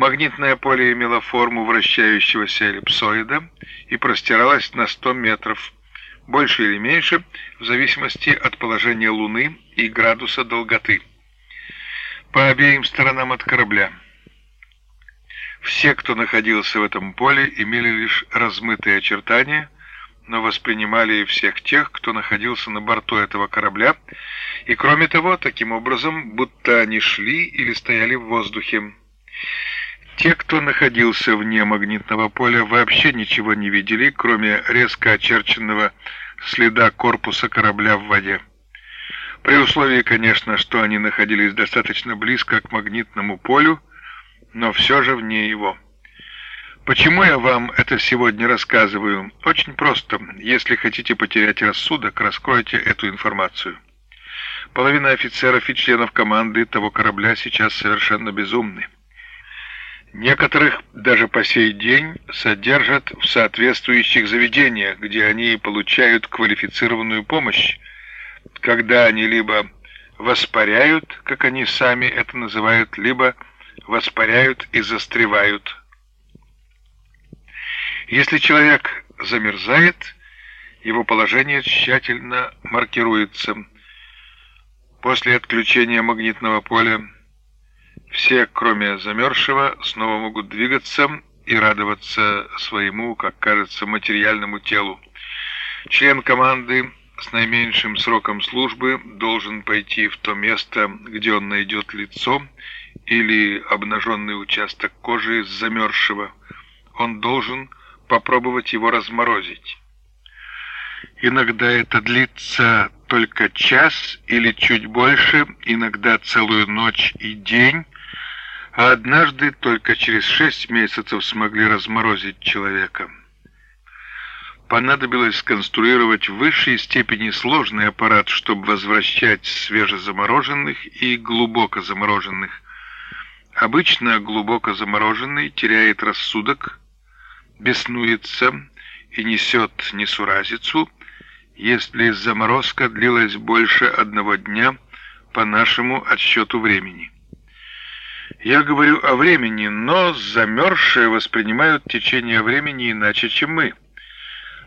Магнитное поле имело форму вращающегося эллипсоида и простиралось на 100 метров, больше или меньше, в зависимости от положения Луны и градуса долготы. По обеим сторонам от корабля. Все, кто находился в этом поле, имели лишь размытые очертания, но воспринимали и всех тех, кто находился на борту этого корабля, и кроме того, таким образом, будто они шли или стояли в воздухе. Те, кто находился вне магнитного поля, вообще ничего не видели, кроме резко очерченного следа корпуса корабля в воде. При условии, конечно, что они находились достаточно близко к магнитному полю, но все же вне его. Почему я вам это сегодня рассказываю? Очень просто. Если хотите потерять рассудок, раскройте эту информацию. Половина офицеров и членов команды того корабля сейчас совершенно безумны. Некоторых даже по сей день содержат в соответствующих заведениях, где они получают квалифицированную помощь, когда они либо воспаряют, как они сами это называют, либо воспаряют и застревают. Если человек замерзает, его положение тщательно маркируется. После отключения магнитного поля все, кроме замерзшего, снова могут двигаться и радоваться своему, как кажется, материальному телу. Член команды с наименьшим сроком службы должен пойти в то место, где он найдет лицо или обнаженный участок кожи замерзшего. Он должен попробовать его разморозить. Иногда это длится только час или чуть больше, иногда целую ночь и день, а однажды только через шесть месяцев смогли разморозить человека. Понадобилось сконструировать в высшей степени сложный аппарат, чтобы возвращать свежезамороженных и глубоко замороженных. Обычно глубоко замороженный теряет рассудок, беснуется и несет несуразицу, если заморозка длилась больше одного дня по нашему отсчету времени. Я говорю о времени, но замерзшие воспринимают течение времени иначе, чем мы.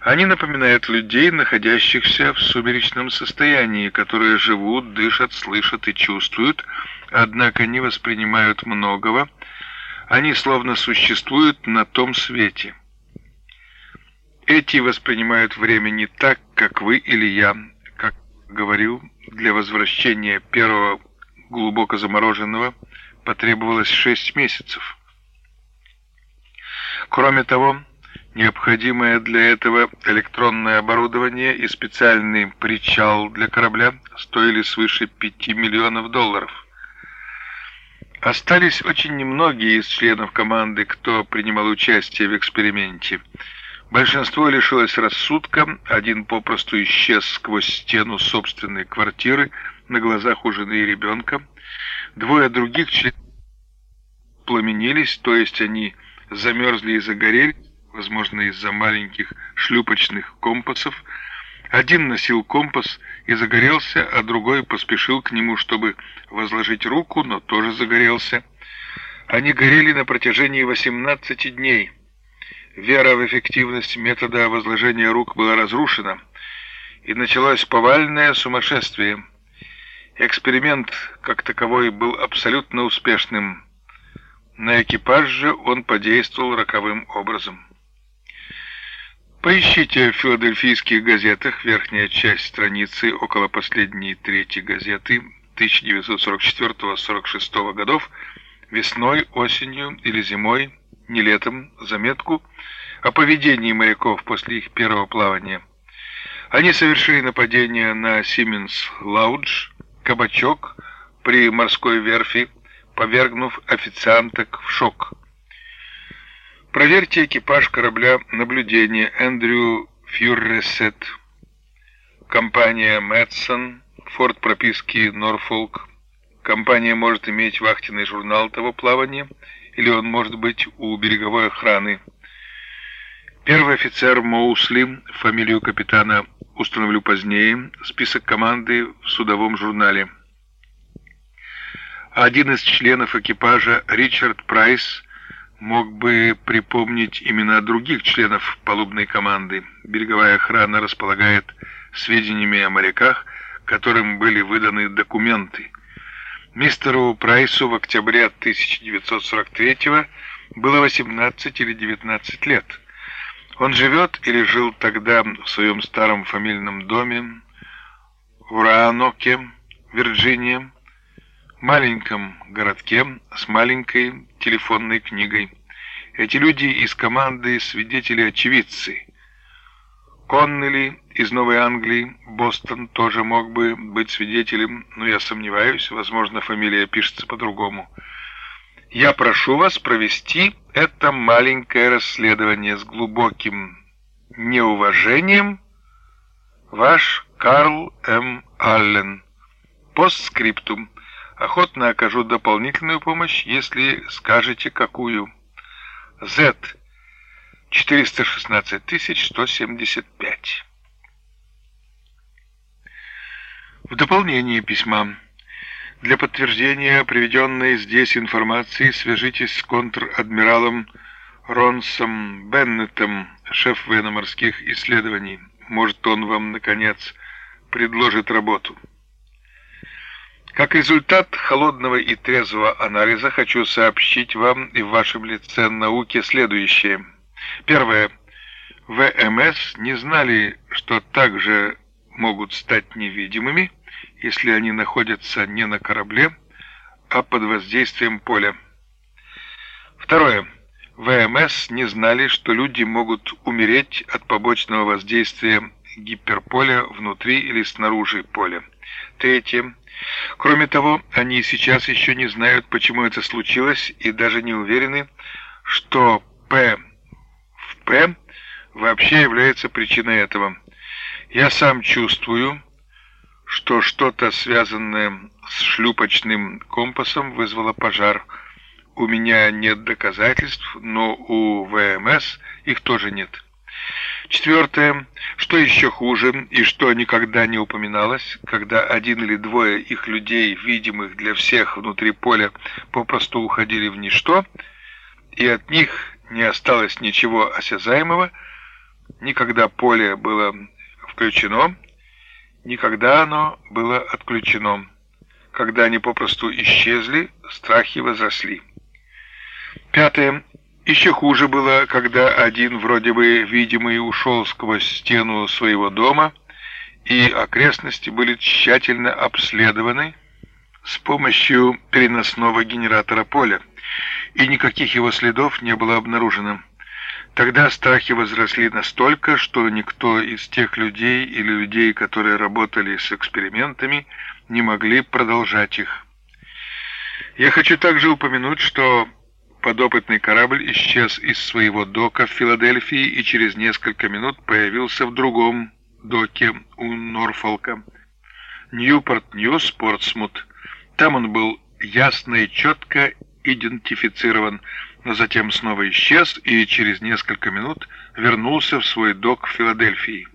Они напоминают людей, находящихся в сумеречном состоянии, которые живут, дышат, слышат и чувствуют, однако не воспринимают многого. Они словно существуют на том свете. Эти воспринимают время не так, как вы или я. Как говорю, для возвращения первого глубоко замороженного – потребовалось шесть месяцев. Кроме того, необходимое для этого электронное оборудование и специальный причал для корабля стоили свыше 5 миллионов долларов. Остались очень немногие из членов команды, кто принимал участие в эксперименте. Большинство лишилось рассудка, один попросту исчез сквозь стену собственной квартиры на глазах у жены и ребенка, Двое других пламенились, то есть они замерзли и загорели, возможно, из-за маленьких шлюпочных компасов. Один носил компас и загорелся, а другой поспешил к нему, чтобы возложить руку, но тоже загорелся. Они горели на протяжении 18 дней. Вера в эффективность метода возложения рук была разрушена, и началось повальное сумасшествие – Эксперимент, как таковой, был абсолютно успешным. На экипаж же он подействовал роковым образом. Поищите в филадельфийских газетах верхняя часть страницы около последней трети газеты 1944-46 годов весной, осенью или зимой, не летом, заметку о поведении моряков после их первого плавания. Они совершили нападение на Сименс Лаудж, кабачок при морской верфи, повергнув официанток в шок. Проверьте экипаж корабля наблюдения Эндрю Фьюрресет, компания Мэтсон, форт прописки Норфолк. Компания может иметь вахтенный журнал того плавания, или он может быть у береговой охраны. Первый офицер Моусли, фамилию капитана установлю позднее, список команды в судовом журнале. Один из членов экипажа, Ричард Прайс, мог бы припомнить имена других членов палубной команды. Береговая охрана располагает сведениями о моряках, которым были выданы документы. Мистеру Прайсу в октябре 1943 было 18 или 19 лет. Он живет или жил тогда в своем старом фамильном доме в Раноке, Вирджиния, маленьком городке с маленькой телефонной книгой. Эти люди из команды свидетели-очевидцы. Коннелли из Новой Англии, Бостон тоже мог бы быть свидетелем, но я сомневаюсь, возможно, фамилия пишется по-другому. Я прошу вас провести это маленькое расследование с глубоким неуважением. Ваш Карл М. Аллен. Постскриптум. Охотно окажу дополнительную помощь, если скажете, какую. Z. 416 175. В дополнение письма. Для подтверждения приведенной здесь информации свяжитесь с контр-адмиралом Ронсом Беннетом, шеф военно-морских исследований. Может, он вам, наконец, предложит работу. Как результат холодного и трезвого анализа хочу сообщить вам и в вашем лице науке следующее. Первое. ВМС не знали, что также могут стать невидимыми, если они находятся не на корабле, а под воздействием поля. Второе. ВМС не знали, что люди могут умереть от побочного воздействия гиперполя внутри или снаружи поля. Третье. Кроме того, они сейчас еще не знают, почему это случилось, и даже не уверены, что П в П вообще является причиной этого. Я сам чувствую, что что-то связанное с шлюпочным компасом вызвало пожар. У меня нет доказательств, но у ВМС их тоже нет. Четвертое, что еще хуже и что никогда не упоминалось, когда один или двое их людей, видимых для всех внутри поля, попросту уходили в ничто, и от них не осталось ничего осязаемого, никогда поле было включено, никогда оно было отключено. Когда они попросту исчезли, страхи возросли. Пятое. Еще хуже было, когда один вроде бы видимый ушел сквозь стену своего дома, и окрестности были тщательно обследованы с помощью переносного генератора поля, и никаких его следов не было обнаружено. Тогда страхи возросли настолько, что никто из тех людей или людей, которые работали с экспериментами, не могли продолжать их. Я хочу также упомянуть, что Подопытный корабль исчез из своего дока в Филадельфии и через несколько минут появился в другом доке у Норфолка. Ньюпорт-Ньюс, Портсмут. Там он был ясно и четко идентифицирован, но затем снова исчез и через несколько минут вернулся в свой док в Филадельфии.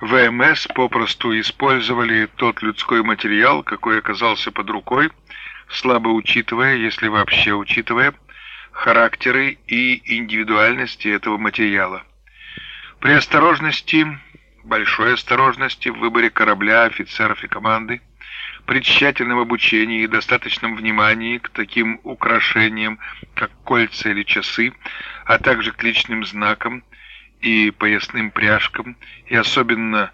ВМС попросту использовали тот людской материал, какой оказался под рукой, слабо учитывая, если вообще учитывая, характеры и индивидуальности этого материала. При осторожности, большой осторожности в выборе корабля, офицеров и команды, при тщательном обучении и достаточном внимании к таким украшениям, как кольца или часы, а также к личным знакам и поясным пряжкам, и особенно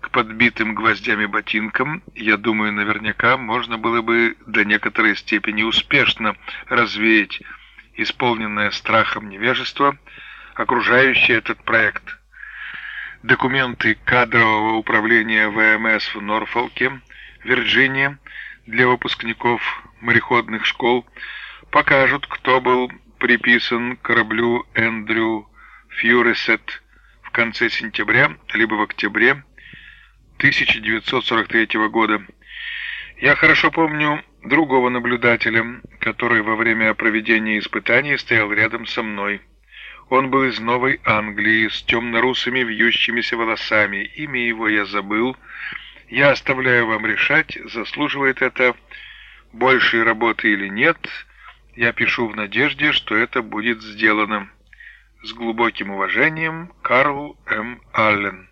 к подбитым гвоздями ботинкам, я думаю, наверняка можно было бы до некоторой степени успешно развеять исполненное страхом невежество, окружающее этот проект. Документы кадрового управления ВМС в Норфолке, Вирджиния, для выпускников мореходных школ покажут, кто был приписан кораблю Эндрю Фьюресет в конце сентября либо в октябре 1943 года. Я хорошо помню другого наблюдателя, который во время проведения испытаний стоял рядом со мной. Он был из Новой Англии, с темно-русыми вьющимися волосами. Имя его я забыл. Я оставляю вам решать, заслуживает это большей работы или нет. Я пишу в надежде, что это будет сделано. С глубоким уважением, Карл М. Аллен.